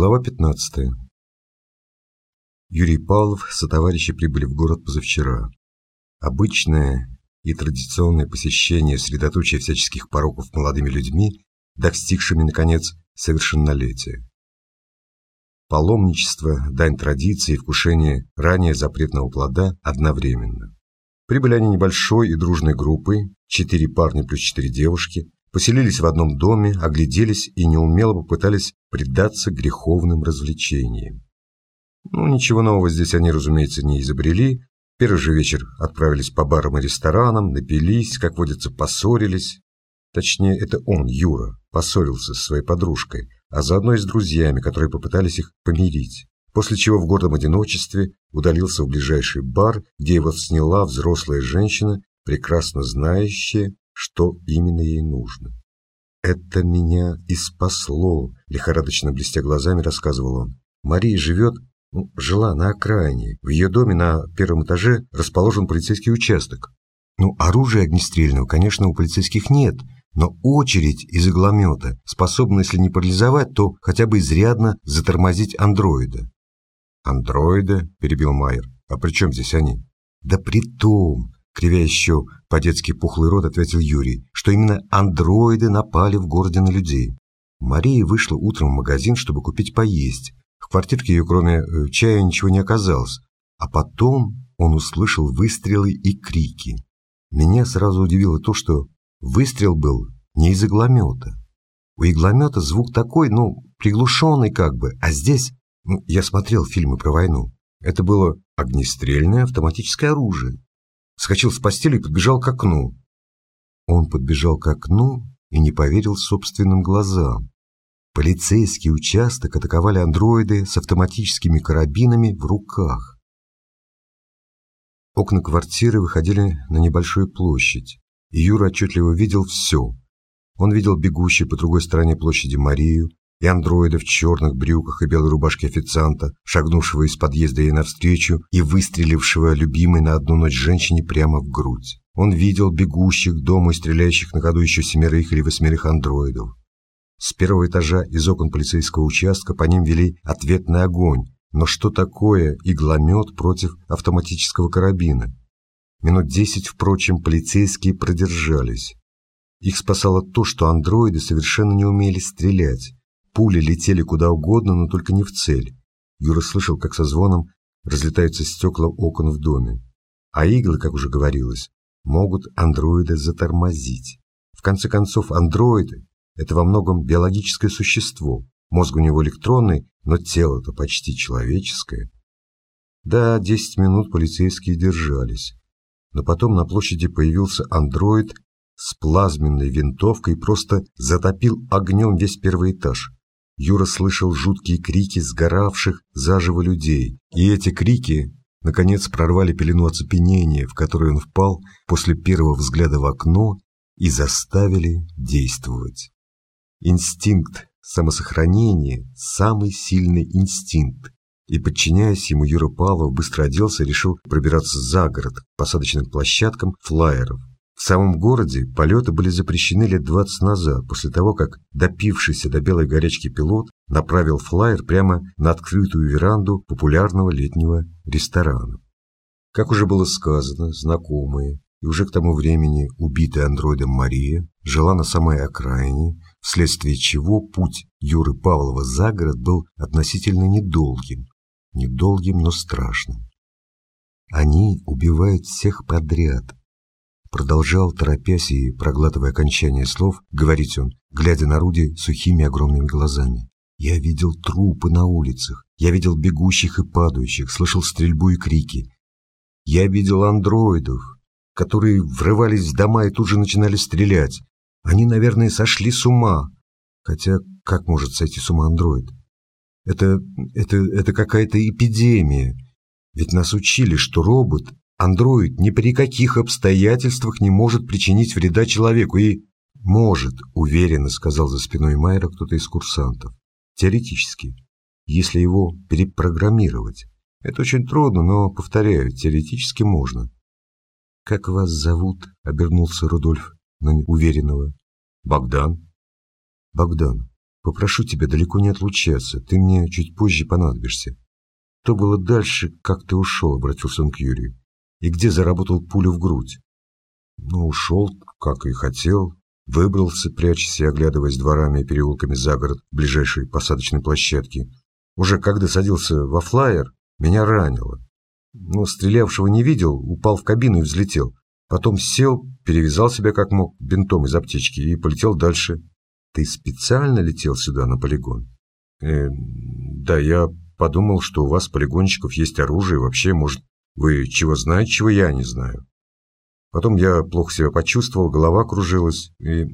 Глава 15. Юрий Павлов со товарищи прибыли в город позавчера. Обычное и традиционное посещение средоточия всяческих пороков молодыми людьми, достигшими, наконец, совершеннолетия. Паломничество, дань традиции и вкушение ранее запретного плода одновременно. Прибыли они небольшой и дружной группой, четыре парня плюс четыре девушки, поселились в одном доме, огляделись и неумело попытались предаться греховным развлечениям. Ну, ничего нового здесь они, разумеется, не изобрели. Первый же вечер отправились по барам и ресторанам, напились, как водится, поссорились. Точнее, это он, Юра, поссорился со своей подружкой, а заодно и с друзьями, которые попытались их помирить. После чего в гордом одиночестве удалился в ближайший бар, где его сняла взрослая женщина, прекрасно знающая, что именно ей нужно. «Это меня и спасло», — лихорадочно блестя глазами рассказывал он. «Мария живет, ну, жила на окраине. В ее доме на первом этаже расположен полицейский участок. Ну, оружия огнестрельного, конечно, у полицейских нет, но очередь из игломета способна, если не парализовать, то хотя бы изрядно затормозить андроида». «Андроида?» – перебил Майер. «А при чем здесь они?» «Да при том, Кривя еще по-детски пухлый рот, ответил Юрий, что именно андроиды напали в городе на людей. Мария вышла утром в магазин, чтобы купить поесть. В квартирке ее, кроме э, чая, ничего не оказалось. А потом он услышал выстрелы и крики. Меня сразу удивило то, что выстрел был не из игломета. У игломета звук такой, ну, приглушенный как бы, а здесь... Ну, я смотрел фильмы про войну. Это было огнестрельное автоматическое оружие вскочил с постели и подбежал к окну. Он подбежал к окну и не поверил собственным глазам. Полицейский участок атаковали андроиды с автоматическими карабинами в руках. Окна квартиры выходили на небольшую площадь, и Юра отчетливо видел все. Он видел бегущую по другой стороне площади Марию, и андроида в черных брюках и белой рубашке официанта, шагнувшего из подъезда ей навстречу и выстрелившего любимой на одну ночь женщине прямо в грудь. Он видел бегущих к дому и стреляющих на ходу еще семерых или восьмерых андроидов. С первого этажа из окон полицейского участка по ним вели ответный огонь. Но что такое игломет против автоматического карабина? Минут десять, впрочем, полицейские продержались. Их спасало то, что андроиды совершенно не умели стрелять. Пули летели куда угодно, но только не в цель. Юра слышал, как со звоном разлетаются стекла окон в доме. А иглы, как уже говорилось, могут андроида затормозить. В конце концов, андроиды – это во многом биологическое существо. Мозг у него электронный, но тело-то почти человеческое. Да, десять минут полицейские держались. Но потом на площади появился андроид с плазменной винтовкой и просто затопил огнем весь первый этаж. Юра слышал жуткие крики сгоравших заживо людей, и эти крики, наконец, прорвали пелену оцепенения, в которую он впал после первого взгляда в окно, и заставили действовать. Инстинкт самосохранения – самый сильный инстинкт, и, подчиняясь ему, Юра Павлов быстро оделся и решил пробираться за город к посадочным площадкам флайеров. В самом городе полеты были запрещены лет 20 назад, после того, как допившийся до белой горячки пилот направил флайер прямо на открытую веранду популярного летнего ресторана. Как уже было сказано, знакомая и уже к тому времени убитая андроидом Мария жила на самой окраине, вследствие чего путь Юры Павлова за город был относительно недолгим, недолгим, но страшным. Они убивают всех подряд, Продолжал, торопясь и проглатывая окончание слов, говорить он, глядя на Руди сухими огромными глазами. Я видел трупы на улицах, я видел бегущих и падающих, слышал стрельбу и крики. Я видел андроидов, которые врывались в дома и тут же начинали стрелять. Они, наверное, сошли с ума. Хотя как может сойти с ума андроид? Это, это, это какая-то эпидемия. Ведь нас учили, что робот Андроид ни при каких обстоятельствах не может причинить вреда человеку и... «Может», — уверенно сказал за спиной Майера кто-то из курсантов. «Теоретически, если его перепрограммировать. Это очень трудно, но, повторяю, теоретически можно». «Как вас зовут?» — обернулся Рудольф на уверенного. «Богдан». «Богдан, Попрошу тебя далеко не отлучаться, ты мне чуть позже понадобишься. Что было дальше, как ты ушел, обратился он к Юрию. И где заработал пулю в грудь? Ну, ушел, как и хотел. Выбрался, прячась и оглядываясь дворами и переулками за город ближайшей посадочной площадки. Уже когда садился во флайер, меня ранило. Но стрелявшего не видел, упал в кабину и взлетел. Потом сел, перевязал себя как мог бинтом из аптечки и полетел дальше. Ты специально летел сюда, на полигон? Э, да, я подумал, что у вас, полигонщиков, есть оружие, вообще, может, вы чего знаете, чего я не знаю. Потом я плохо себя почувствовал, голова кружилась, и...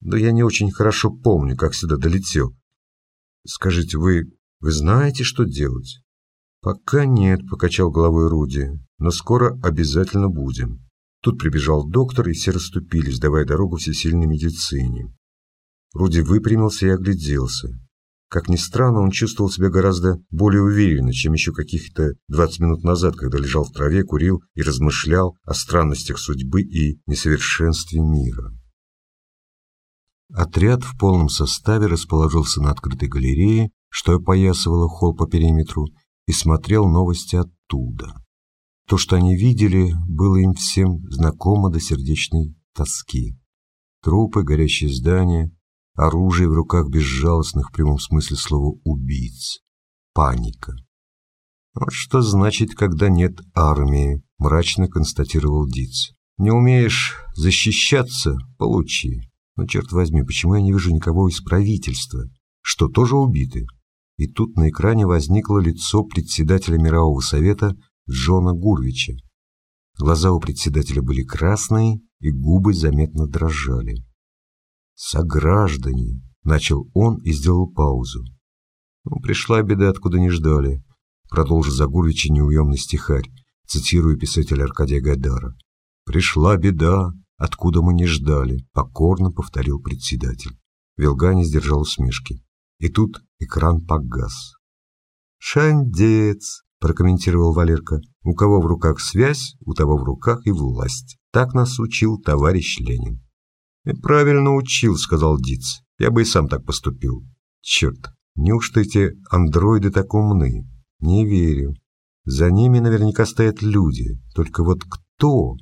Да я не очень хорошо помню, как сюда долетел. Скажите, вы... вы знаете, что делать? Пока нет, покачал головой Руди, но скоро обязательно будем. Тут прибежал доктор, и все расступились, давая дорогу всесильной медицине. Руди выпрямился и огляделся. Как ни странно, он чувствовал себя гораздо более уверенно, чем еще каких-то 20 минут назад, когда лежал в траве, курил и размышлял о странностях судьбы и несовершенстве мира. Отряд в полном составе расположился на открытой галерее, что опоясывало холл по периметру, и смотрел новости оттуда. То, что они видели, было им всем знакомо до сердечной тоски. Трупы, горящие здания, оружие в руках безжалостных в прямом смысле слова убийц. Паника. Вот что значит, когда нет армии, мрачно констатировал Диц. Не умеешь защищаться – получи. Но, черт возьми, почему я не вижу никого из правительства? Что, тоже убиты? И тут на экране возникло лицо председателя Мирового Совета Джона Гурвича. Глаза у председателя были красные, и губы заметно дрожали. «Сограждане!» — начал он и сделал паузу. «Ну, пришла беда, откуда не ждали», — продолжил Загурвича неуемный стихарь, цитируя писателя Аркадия Гайдара. «Пришла беда, откуда мы не ждали», — покорно повторил председатель. Вилга не сдержал усмешки. И тут экран погас. «Шандец!» — прокомментировал Валерка. «У кого в руках связь, у того в руках и власть. Так нас учил товарищ Ленин». «Правильно учил», — сказал Диц. «Я бы и сам так поступил». «Черт, неужто эти андроиды так умны?» «Не верю. За ними наверняка стоят люди. Только вот кто?»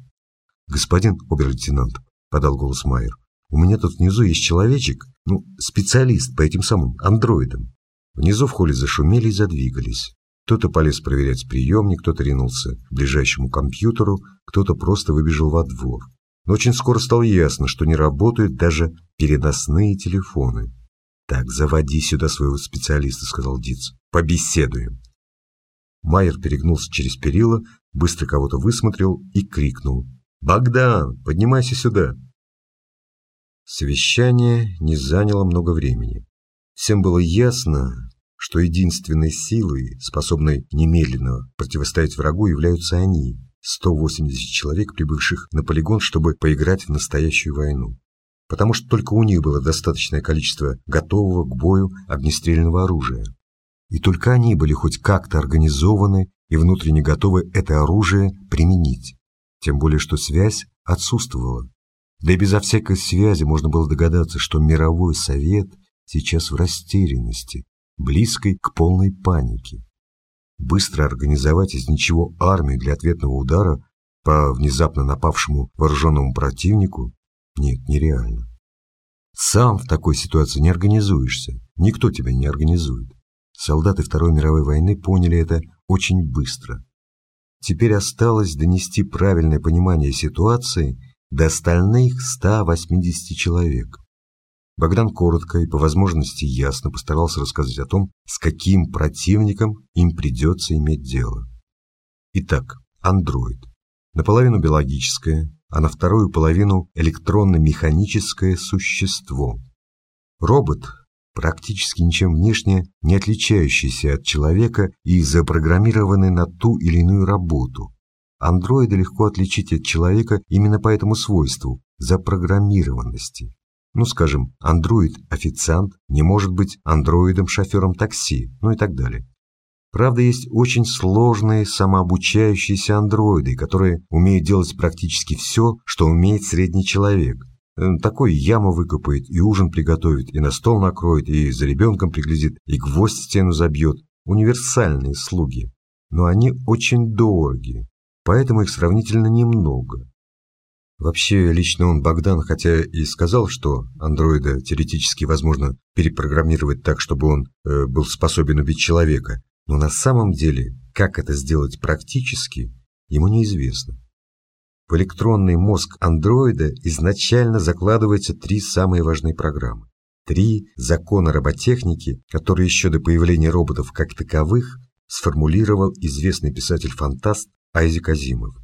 «Господин обер-лейтенант», — подал голос Майер, «у меня тут внизу есть человечек, ну, специалист по этим самым андроидам». Внизу в холле зашумели и задвигались. Кто-то полез проверять приемник, кто-то ринулся к ближайшему компьютеру, кто-то просто выбежал во двор. Но очень скоро стало ясно, что не работают даже переносные телефоны. «Так, заводи сюда своего специалиста», — сказал Диц. «Побеседуем». Майер перегнулся через перила, быстро кого-то высмотрел и крикнул. «Богдан, поднимайся сюда!» Совещание не заняло много времени. Всем было ясно, что единственной силой, способной немедленно противостоять врагу, являются они, 180 человек, прибывших на полигон, чтобы поиграть в настоящую войну. Потому что только у них было достаточное количество готового к бою огнестрельного оружия. И только они были хоть как-то организованы и внутренне готовы это оружие применить. Тем более, что связь отсутствовала. Да и безо всякой связи можно было догадаться, что мировой совет сейчас в растерянности, близкой к полной панике. Быстро организовать из ничего армию для ответного удара по внезапно напавшему вооруженному противнику? Нет, нереально. Сам в такой ситуации не организуешься, никто тебя не организует. Солдаты Второй мировой войны поняли это очень быстро. Теперь осталось донести правильное понимание ситуации до остальных 180 человек. Богдан коротко и по возможности ясно постарался рассказать о том, с каким противником им придется иметь дело. Итак, андроид. Наполовину биологическое, а на вторую половину электронно-механическое существо. Робот, практически ничем внешне не отличающийся от человека и запрограммированный на ту или иную работу. Андроида легко отличить от человека именно по этому свойству – запрограммированности. Ну, скажем, андроид-официант не может быть андроидом-шофером такси, ну и так далее. Правда, есть очень сложные самообучающиеся андроиды, которые умеют делать практически все, что умеет средний человек. такой яму выкопает, и ужин приготовит, и на стол накроет, и за ребенком приглядит, и гвоздь в стену забьет. Универсальные слуги. Но они очень дороги, поэтому их сравнительно немного. Вообще, лично он, Богдан, хотя и сказал, что андроида теоретически возможно перепрограммировать так, чтобы он э, был способен убить человека, но на самом деле, как это сделать практически, ему неизвестно. В электронный мозг андроида изначально закладываются три самые важные программы. Три закона роботехники, которые еще до появления роботов как таковых сформулировал известный писатель-фантаст Айзек Азимов.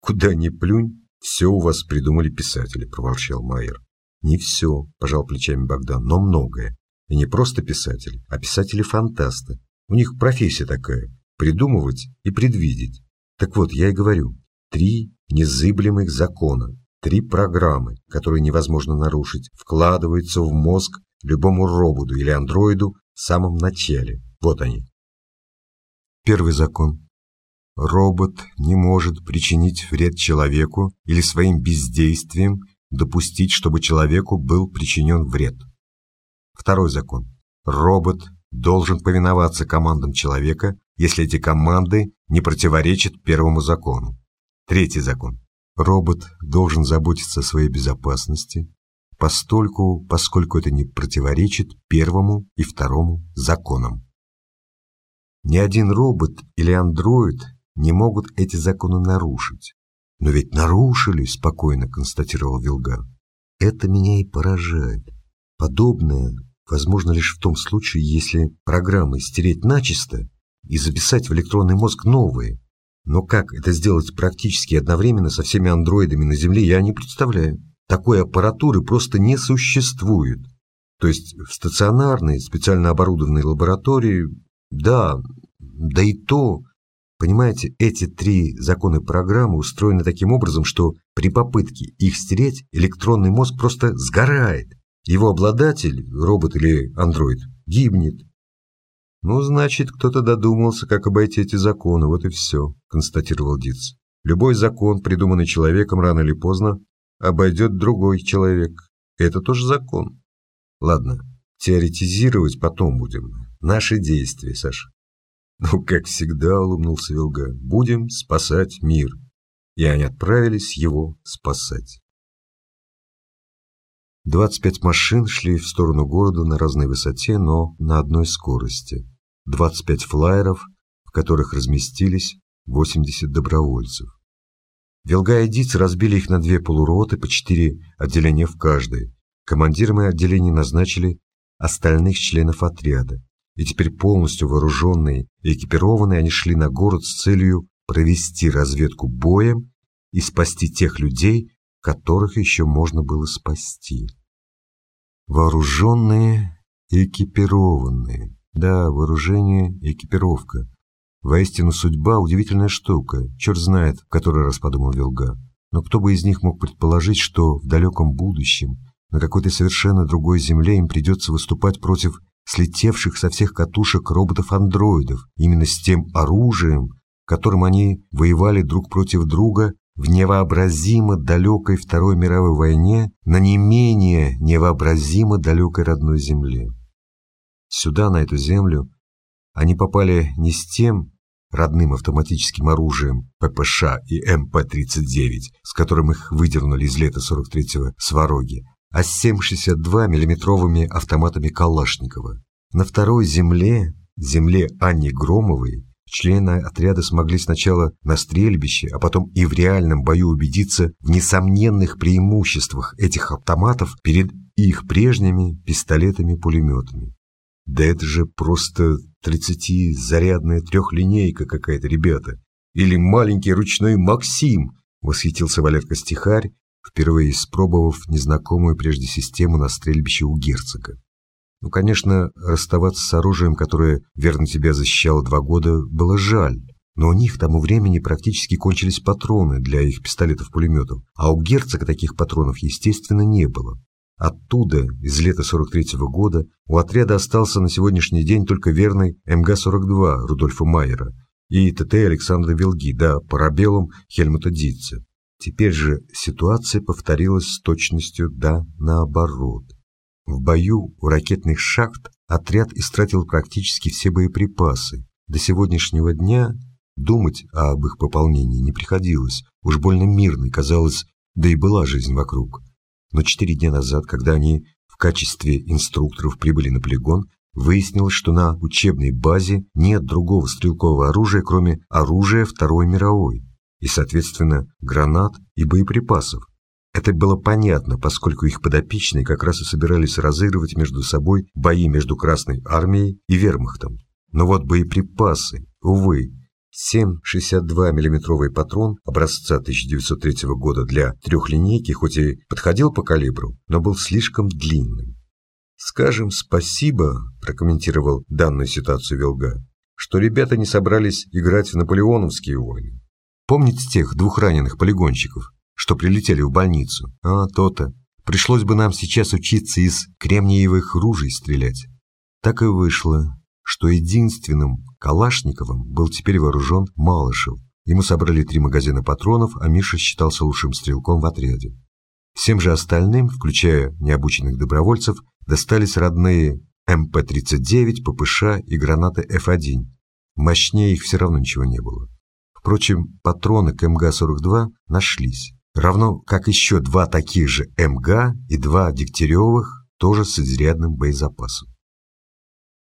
Куда ни плюнь, «Все у вас придумали писатели», – проворчал Майер. «Не все», – пожал плечами Богдан, – «но многое. И не просто писатели, а писатели-фантасты. У них профессия такая – придумывать и предвидеть. Так вот, я и говорю, три незыблемых закона, три программы, которые невозможно нарушить, вкладываются в мозг любому роботу или андроиду в самом начале. Вот они. Первый закон Робот не может причинить вред человеку или своим бездействием допустить, чтобы человеку был причинен вред. Второй закон. Робот должен повиноваться командам человека, если эти команды не противоречат первому закону. Третий закон. Робот должен заботиться о своей безопасности, постольку, поскольку это не противоречит первому и второму законам. Ни один робот или андроид не могут эти законы нарушить. Но ведь нарушили, спокойно констатировал Вилган. Это меня и поражает. Подобное возможно лишь в том случае, если программы стереть начисто и записать в электронный мозг новые. Но как это сделать практически одновременно со всеми андроидами на Земле, я не представляю. Такой аппаратуры просто не существует. То есть в стационарной, специально оборудованной лаборатории, да, да и то Понимаете, эти три закона программы устроены таким образом, что при попытке их стереть электронный мозг просто сгорает. Его обладатель, робот или андроид, гибнет. «Ну, значит, кто-то додумался, как обойти эти законы, вот и все», – констатировал Диц. «Любой закон, придуманный человеком, рано или поздно обойдет другой человек. Это тоже закон. Ладно, теоретизировать потом будем. Наши действия, Саша. «Ну, как всегда», — улыбнулся Вилга, — «будем спасать мир». И они отправились его спасать. 25 машин шли в сторону города на разной высоте, но на одной скорости. 25 флайеров, в которых разместились 80 добровольцев. Вилга и Диц разбили их на две полуроты по четыре отделения в каждой. Командирами отделений назначили остальных членов отряда и теперь полностью вооруженные и экипированные они шли на город с целью провести разведку боем и спасти тех людей, которых еще можно было спасти. Вооруженные и экипированные. Да, вооружение и экипировка. Воистину судьба – удивительная штука. Черт знает, в который раз подумал Вилга. Но кто бы из них мог предположить, что в далеком будущем на какой-то совершенно другой земле им придется выступать против слетевших со всех катушек роботов-андроидов, именно с тем оружием, которым они воевали друг против друга в невообразимо далекой Второй мировой войне на не менее невообразимо далекой родной земле. Сюда, на эту землю, они попали не с тем родным автоматическим оружием ППШ и МП-39, с которым их выдернули из лета 43-го Свароги, а с 7,62 миллиметровыми автоматами Калашникова. На второй земле, земле Анни Громовой, члены отряда смогли сначала на стрельбище, а потом и в реальном бою убедиться в несомненных преимуществах этих автоматов перед их прежними пистолетами-пулеметами. Да это же просто 30-зарядная трехлинейка какая-то, ребята. Или маленький ручной Максим, восхитился Валерка-стихарь, впервые испробовав незнакомую прежде систему на стрельбище у герцога. Ну, конечно, расставаться с оружием, которое верно тебя защищало два года, было жаль. Но у них к тому времени практически кончились патроны для их пистолетов-пулеметов, а у герцога таких патронов, естественно, не было. Оттуда, из лета 43-го года, у отряда остался на сегодняшний день только верный МГ-42 Рудольфа Майера и ТТ Александра Вилги, да, парабеллум Хельмута Дитца. Теперь же ситуация повторилась с точностью да наоборот. В бою у ракетных шахт отряд истратил практически все боеприпасы. До сегодняшнего дня думать об их пополнении не приходилось. Уж больно мирной казалось, да и была жизнь вокруг. Но четыре дня назад, когда они в качестве инструкторов прибыли на полигон, выяснилось, что на учебной базе нет другого стрелкового оружия, кроме оружия Второй мировой и, соответственно, гранат и боеприпасов. Это было понятно, поскольку их подопечные как раз и собирались разыгрывать между собой бои между Красной Армией и Вермахтом. Но вот боеприпасы, увы, 7,62 миллиметровый патрон образца 1903 года для трехлинейки хоть и подходил по калибру, но был слишком длинным. «Скажем спасибо», – прокомментировал данную ситуацию Вилга, «что ребята не собрались играть в наполеоновские войны. Помните тех двух раненых полигонщиков, что прилетели в больницу? А, то-то. Пришлось бы нам сейчас учиться из кремниевых ружей стрелять. Так и вышло, что единственным Калашниковым был теперь вооружен Малышев. Ему собрали три магазина патронов, а Миша считался лучшим стрелком в отряде. Всем же остальным, включая необученных добровольцев, достались родные МП-39, ППШ и гранаты Ф-1. Мощнее их все равно ничего не было. Впрочем, патроны к МГ-42 нашлись, равно как еще два таких же МГ и два Дегтяревых, тоже с изрядным боезапасом.